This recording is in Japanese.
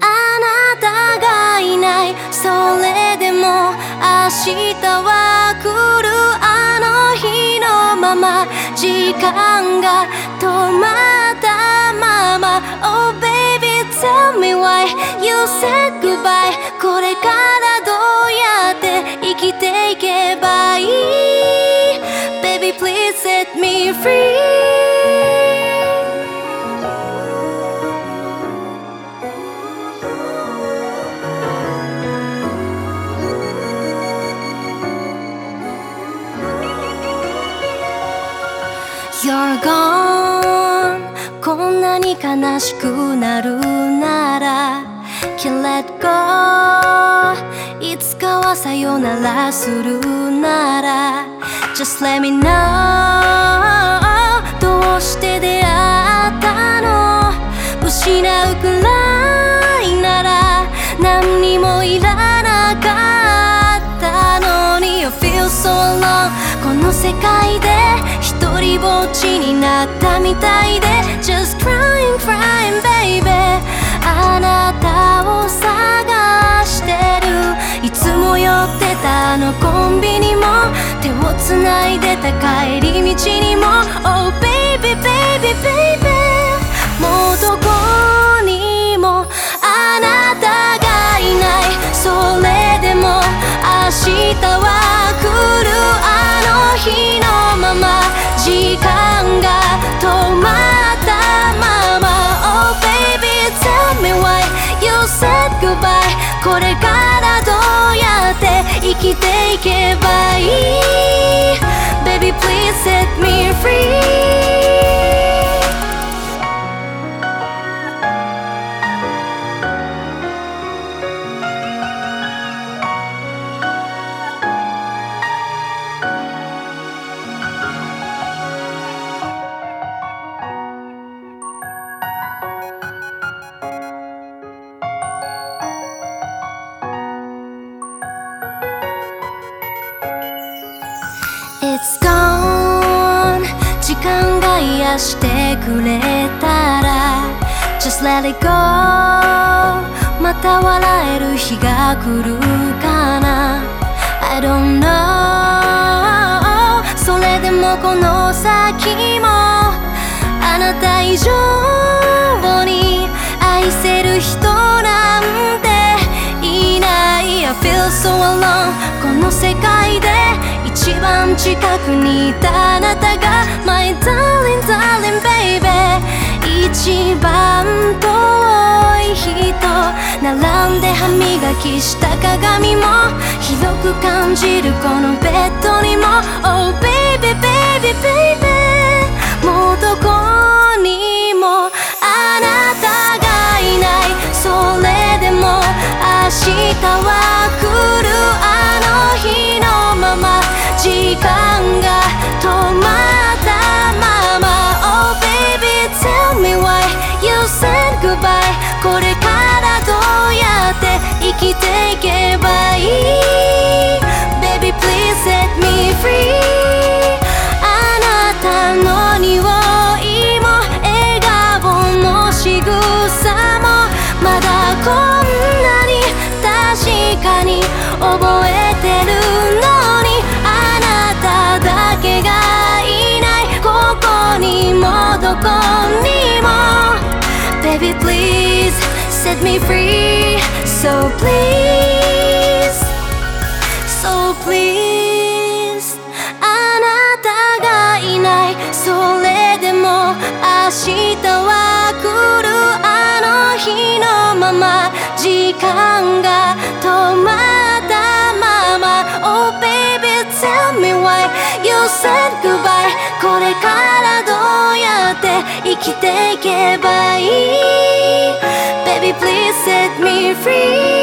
あなたがいない。それでも明日は来るあの日のまま。時間が止まったまま。Oh baby tell me why you said goodbye You're gone. こんなに悲しくなるなら Can let go. いつかはさよならするなら Just let me know どうして出会ったの？失うくらい世界で一人ぼっちになったみたいで。Just crying crying baby あなたを探してる。いつも寄ってたあのコンビニも手をつないでた帰り道にも。Oh It's gone. 時間が癒してくれたら Just let it go. また笑える日が来るかな。I don't know. それでもこの先もあなた以上に愛せる人なんていない。I feel so alone. この世界で一番近くにいたあなたが My darling darling baby 一番遠い人並んで歯磨きした鏡も広く感じるこのベッドにも。Oh baby baby baby もうどこ set me free So please So please あなたがいないそれでも明日は来るあの日のまま時間が止まったまま Oh baby tell me why you said goodbye これからどうやって生きていけばいい please set me free